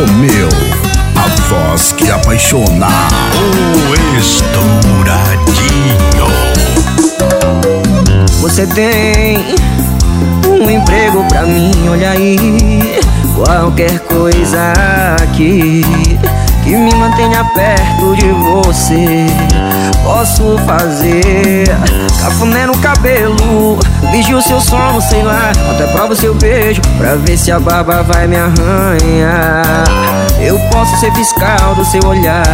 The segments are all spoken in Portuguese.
Romeu, a voz que apaixona o estouradinho. Você tem um emprego pra mim, olha aí. Qualquer coisa aqui que me mantenha perto de você Posso fazer cafuné no cabelo, vigio o seu sono, sei lá. Até prova o seu beijo pra ver se a barba vai me arranhar. Eu posso ser fiscal do seu olhar,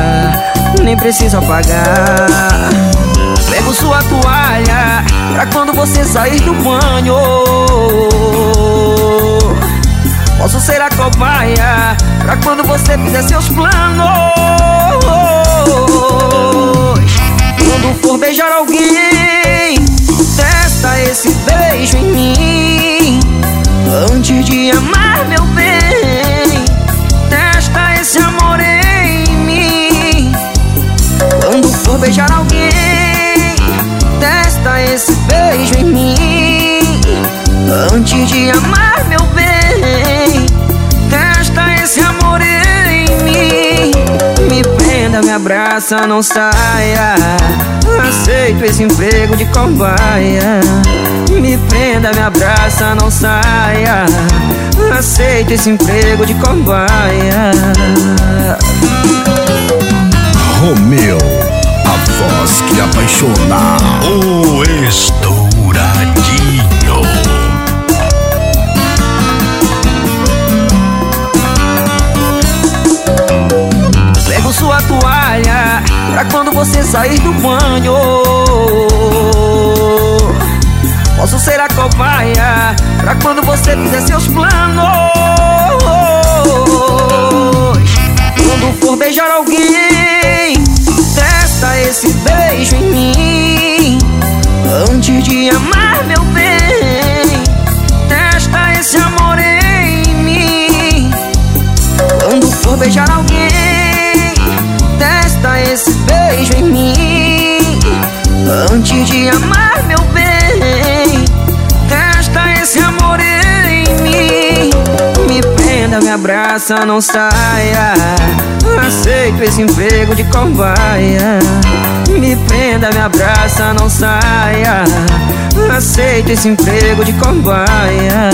nem preciso apagar. Pego sua toalha pra quando você sair do banho. Beijar alguém, testa esse beijo em mim. Antes de amar, meu bem, testa esse amor em mim. Quando for beijar alguém, testa esse beijo em mim. Antes de amar, abraça, não saia. Aceito esse emprego de cobaia. Me prenda, me abraça, não saia. Aceito esse emprego de cobaia. Romeu, a voz que apaixona. O estouradinho. Quando você sair do banho. Posso ser a cobaia pra quando você fizer seus planos. Quando for beijar alguém, testa esse beijo em mim. Antes de amar, meu beijo em mim. Antes de amar, meu bem, testa esse amor em mim. Me prenda, me abraça, não saia. Aceito esse emprego de cobaia. Me prenda, me abraça, não saia. Aceito esse emprego de cobaia.